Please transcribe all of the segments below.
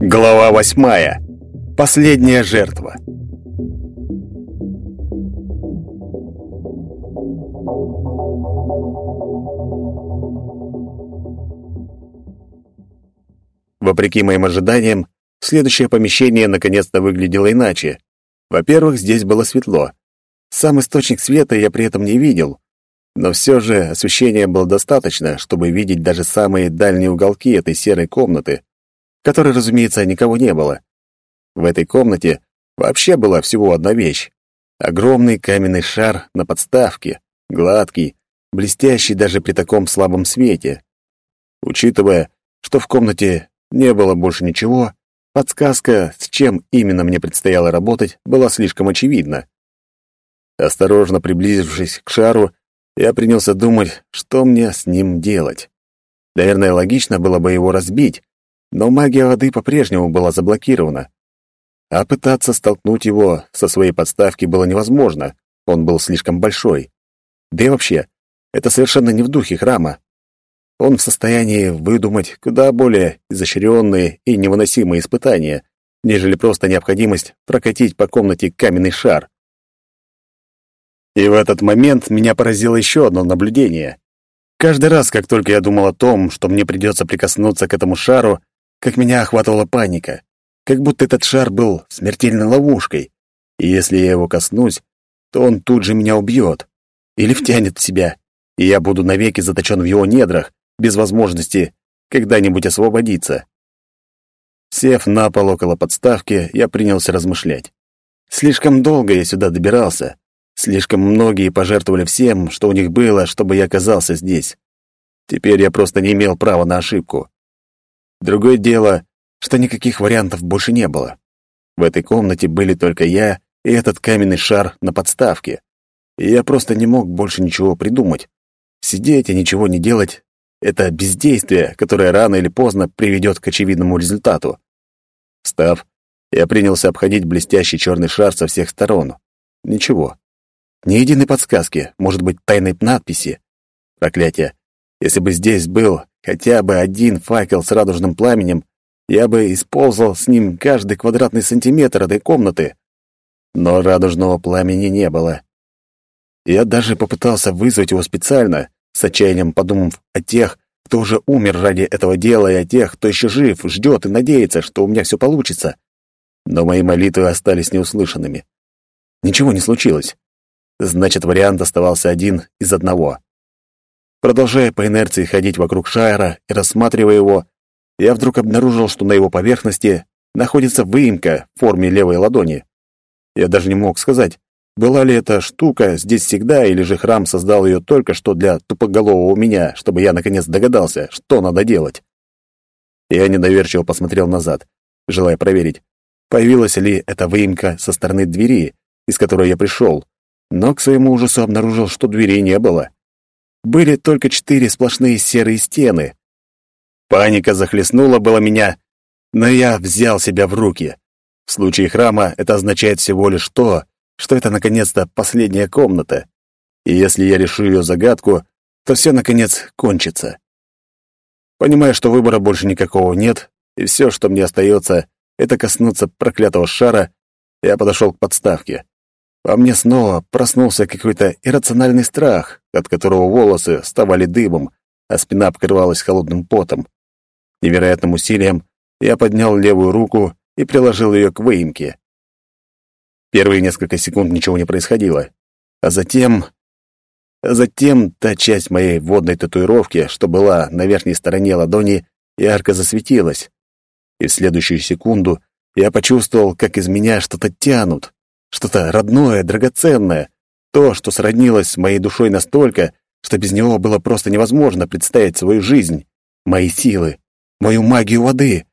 Глава восьмая. Последняя жертва. Вопреки моим ожиданиям, следующее помещение наконец-то выглядело иначе. Во-первых, здесь было светло. Сам источник света я при этом не видел, но все же освещения было достаточно, чтобы видеть даже самые дальние уголки этой серой комнаты, в которой, разумеется, никого не было. В этой комнате вообще была всего одна вещь. Огромный каменный шар на подставке, гладкий, блестящий даже при таком слабом свете. Учитывая, что в комнате не было больше ничего, подсказка, с чем именно мне предстояло работать, была слишком очевидна. Осторожно приблизившись к шару, я принялся думать, что мне с ним делать. Наверное, логично было бы его разбить, но магия воды по-прежнему была заблокирована. А пытаться столкнуть его со своей подставки было невозможно, он был слишком большой. Да и вообще, это совершенно не в духе храма. Он в состоянии выдумать куда более изощренные и невыносимые испытания, нежели просто необходимость прокатить по комнате каменный шар. И в этот момент меня поразило еще одно наблюдение. Каждый раз, как только я думал о том, что мне придется прикоснуться к этому шару, как меня охватывала паника, как будто этот шар был смертельной ловушкой, и если я его коснусь, то он тут же меня убьет или втянет в себя, и я буду навеки заточен в его недрах, без возможности когда-нибудь освободиться. Сев на пол около подставки, я принялся размышлять. Слишком долго я сюда добирался, Слишком многие пожертвовали всем, что у них было, чтобы я оказался здесь. Теперь я просто не имел права на ошибку. Другое дело, что никаких вариантов больше не было. В этой комнате были только я и этот каменный шар на подставке. И я просто не мог больше ничего придумать. Сидеть и ничего не делать — это бездействие, которое рано или поздно приведет к очевидному результату. Встав, я принялся обходить блестящий черный шар со всех сторон. Ничего. Ни единой подсказки, может быть, тайной надписи. Проклятие. Если бы здесь был хотя бы один факел с радужным пламенем, я бы использовал с ним каждый квадратный сантиметр этой комнаты. Но радужного пламени не было. Я даже попытался вызвать его специально, с отчаянием подумав о тех, кто уже умер ради этого дела, и о тех, кто еще жив, ждет и надеется, что у меня все получится. Но мои молитвы остались неуслышанными. Ничего не случилось. Значит, вариант оставался один из одного. Продолжая по инерции ходить вокруг шара и рассматривая его, я вдруг обнаружил, что на его поверхности находится выемка в форме левой ладони. Я даже не мог сказать, была ли эта штука здесь всегда, или же храм создал ее только что для тупоголового меня, чтобы я наконец догадался, что надо делать. Я недоверчиво посмотрел назад, желая проверить, появилась ли эта выемка со стороны двери, из которой я пришел, но к своему ужасу обнаружил, что дверей не было. Были только четыре сплошные серые стены. Паника захлестнула было меня, но я взял себя в руки. В случае храма это означает всего лишь то, что это, наконец-то, последняя комната. И если я решу ее загадку, то все, наконец, кончится. Понимая, что выбора больше никакого нет, и все, что мне остается, это коснуться проклятого шара, я подошел к подставке. Во мне снова проснулся какой-то иррациональный страх, от которого волосы вставали дыбом, а спина покрывалась холодным потом. Невероятным усилием я поднял левую руку и приложил ее к выемке. Первые несколько секунд ничего не происходило. А затем... А затем та часть моей водной татуировки, что была на верхней стороне ладони, ярко засветилась. И в следующую секунду я почувствовал, как из меня что-то тянут, что-то родное, драгоценное. То, что сроднилось с моей душой настолько, что без него было просто невозможно представить свою жизнь, мои силы, мою магию воды.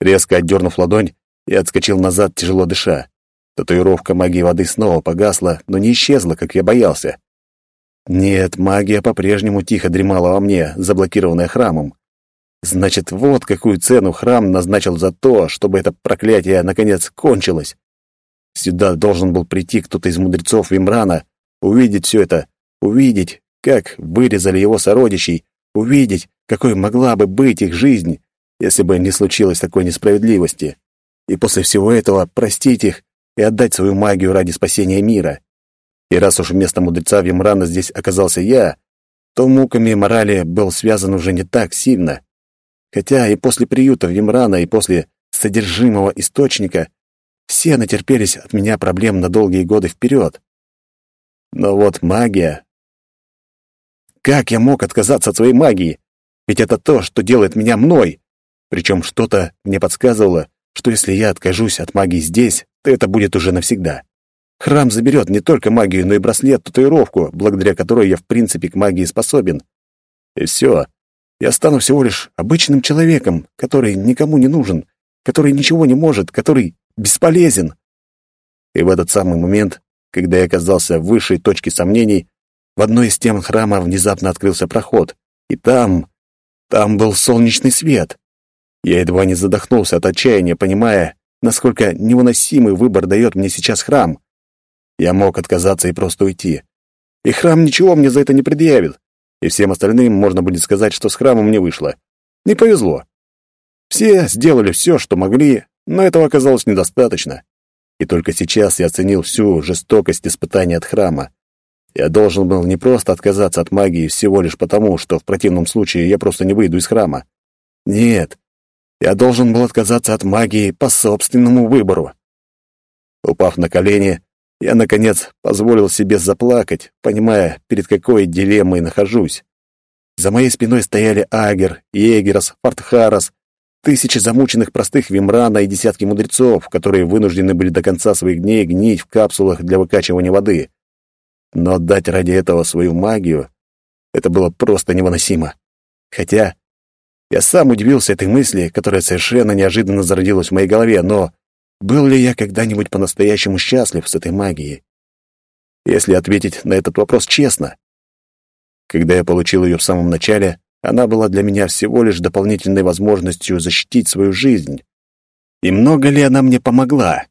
Резко отдернув ладонь, я отскочил назад, тяжело дыша. Татуировка магии воды снова погасла, но не исчезла, как я боялся. Нет, магия по-прежнему тихо дремала во мне, заблокированная храмом. Значит, вот какую цену храм назначил за то, чтобы это проклятие наконец кончилось. Сюда должен был прийти кто-то из мудрецов Вимрана, увидеть все это, увидеть, как вырезали его сородичей, увидеть, какой могла бы быть их жизнь, если бы не случилось такой несправедливости. И после всего этого простить их и отдать свою магию ради спасения мира. И раз уж вместо мудреца Вимрана здесь оказался я, то муками морали был связан уже не так сильно. Хотя и после приюта Вимрана, и после содержимого источника все натерпелись от меня проблем на долгие годы вперед. Но вот магия... Как я мог отказаться от своей магии? Ведь это то, что делает меня мной. Причем что-то мне подсказывало, что если я откажусь от магии здесь, то это будет уже навсегда. Храм заберет не только магию, но и браслет-татуировку, благодаря которой я в принципе к магии способен. И все. Я стану всего лишь обычным человеком, который никому не нужен, который ничего не может, который бесполезен. И в этот самый момент, когда я оказался в высшей точке сомнений, в одной из стен храма внезапно открылся проход, и там, там был солнечный свет. Я едва не задохнулся от отчаяния, понимая, насколько невыносимый выбор дает мне сейчас храм. Я мог отказаться и просто уйти. И храм ничего мне за это не предъявит. И всем остальным можно будет сказать, что с храмом не вышло. Не повезло. Все сделали все, что могли, но этого оказалось недостаточно. И только сейчас я оценил всю жестокость испытания от храма. Я должен был не просто отказаться от магии всего лишь потому, что в противном случае я просто не выйду из храма. Нет, я должен был отказаться от магии по собственному выбору. Упав на колени, я, наконец, позволил себе заплакать, понимая, перед какой дилеммой нахожусь. За моей спиной стояли Агер, Егерос, Фортхарас, тысячи замученных простых Вимрана и десятки мудрецов, которые вынуждены были до конца своих дней гнить в капсулах для выкачивания воды. Но отдать ради этого свою магию — это было просто невыносимо. Хотя я сам удивился этой мысли, которая совершенно неожиданно зародилась в моей голове, но был ли я когда-нибудь по-настоящему счастлив с этой магией? Если ответить на этот вопрос честно. Когда я получил ее в самом начале, она была для меня всего лишь дополнительной возможностью защитить свою жизнь. И много ли она мне помогла?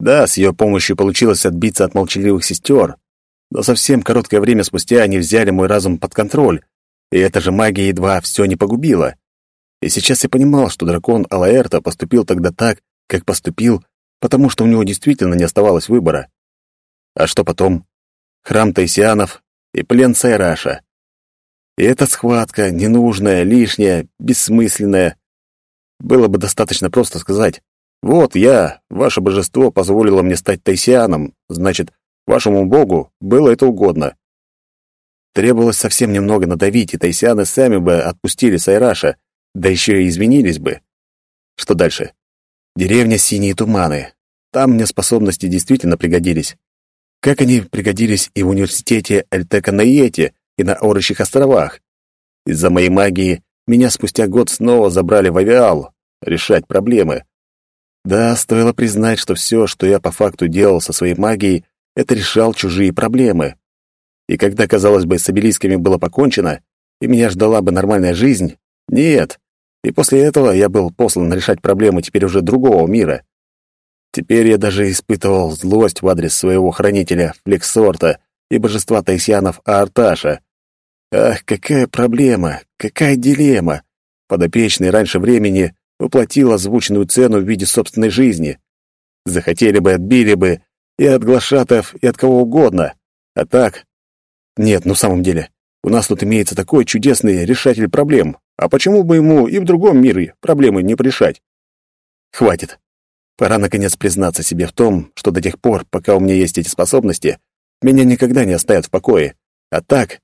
Да, с ее помощью получилось отбиться от молчаливых сестер, но совсем короткое время спустя они взяли мой разум под контроль, и эта же магия едва все не погубила. И сейчас я понимал, что дракон Алаэрта поступил тогда так, как поступил, потому что у него действительно не оставалось выбора. А что потом? Храм Тайсианов и плен Сайраша. И эта схватка, ненужная, лишняя, бессмысленная. Было бы достаточно просто сказать, «Вот я, ваше божество, позволило мне стать Тайсианом, значит, вашему богу было это угодно». Требовалось совсем немного надавить, и Тайсианы сами бы отпустили Сайраша, да еще и извинились бы. Что дальше? Деревня Синие Туманы. Там мне способности действительно пригодились. Как они пригодились и в университете Эльтека Наете, и на Орочьих островах. Из-за моей магии меня спустя год снова забрали в авиал решать проблемы. Да, стоило признать, что все, что я по факту делал со своей магией, это решал чужие проблемы. И когда, казалось бы, с обелисками было покончено, и меня ждала бы нормальная жизнь, нет. И после этого я был послан решать проблемы теперь уже другого мира. Теперь я даже испытывал злость в адрес своего хранителя, Флексорта, и божества Тайсианов Аарташа. Ах, какая проблема, какая дилемма! Подопечный раньше времени воплотил озвученную цену в виде собственной жизни. Захотели бы, отбили бы, и от глашатов, и от кого угодно. А так... Нет, ну в самом деле, у нас тут имеется такой чудесный решатель проблем, а почему бы ему и в другом мире проблемы не решать? Хватит. Пора, наконец, признаться себе в том, что до тех пор, пока у меня есть эти способности, меня никогда не оставят в покое. А так,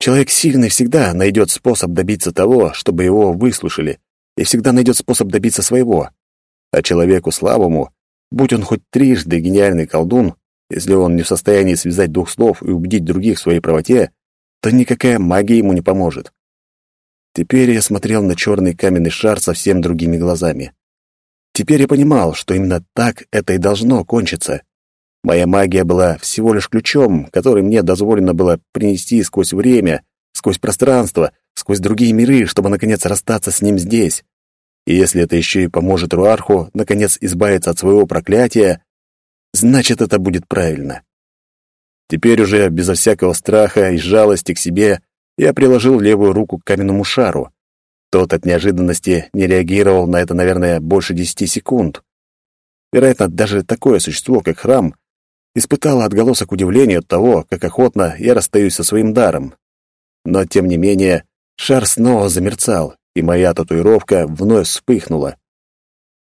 человек сильный всегда найдет способ добиться того, чтобы его выслушали, и всегда найдет способ добиться своего. А человеку слабому, будь он хоть трижды гениальный колдун, если он не в состоянии связать двух слов и убедить других в своей правоте, то никакая магия ему не поможет. Теперь я смотрел на черный каменный шар совсем другими глазами. Теперь я понимал, что именно так это и должно кончиться. Моя магия была всего лишь ключом, который мне дозволено было принести сквозь время, сквозь пространство, сквозь другие миры, чтобы, наконец, расстаться с ним здесь. И если это еще и поможет Руарху, наконец, избавиться от своего проклятия, значит, это будет правильно. Теперь уже безо всякого страха и жалости к себе я приложил левую руку к каменному шару. Тот от неожиданности не реагировал на это, наверное, больше десяти секунд. Вероятно, даже такое существо, как храм, испытало отголосок удивления от того, как охотно я расстаюсь со своим даром. Но, тем не менее, шар снова замерцал, и моя татуировка вновь вспыхнула.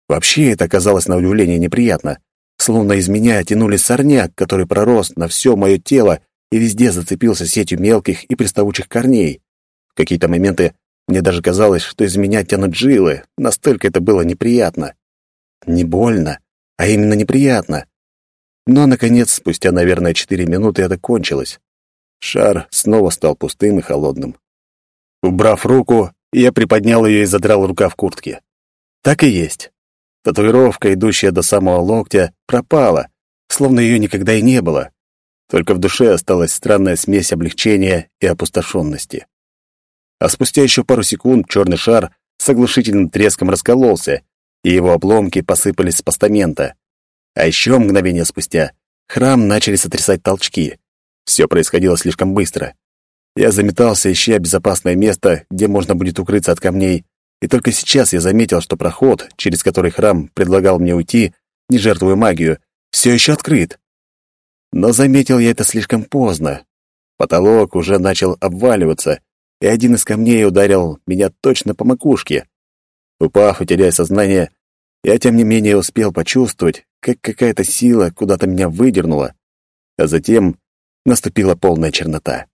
Вообще это оказалось на удивление неприятно, словно из меня тянули сорняк, который пророс на все мое тело и везде зацепился сетью мелких и приставучих корней. В какие-то моменты мне даже казалось, что из меня тянут жилы, настолько это было неприятно. Не больно, а именно неприятно. Но, наконец, спустя, наверное, четыре минуты это кончилось. Шар снова стал пустым и холодным. Убрав руку, я приподнял ее и задрал рукав куртки. Так и есть. Татуировка, идущая до самого локтя, пропала, словно ее никогда и не было. Только в душе осталась странная смесь облегчения и опустошенности. А спустя еще пару секунд черный шар с оглушительным треском раскололся, и его обломки посыпались с постамента. А еще мгновение спустя храм начали сотрясать толчки. Все происходило слишком быстро. Я заметался, ища безопасное место, где можно будет укрыться от камней, и только сейчас я заметил, что проход, через который храм предлагал мне уйти, не жертвуя магию, все еще открыт. Но заметил я это слишком поздно. Потолок уже начал обваливаться, и один из камней ударил меня точно по макушке. Упав и теряя сознание, я, тем не менее, успел почувствовать, как какая-то сила куда-то меня выдернула, а затем наступила полная чернота.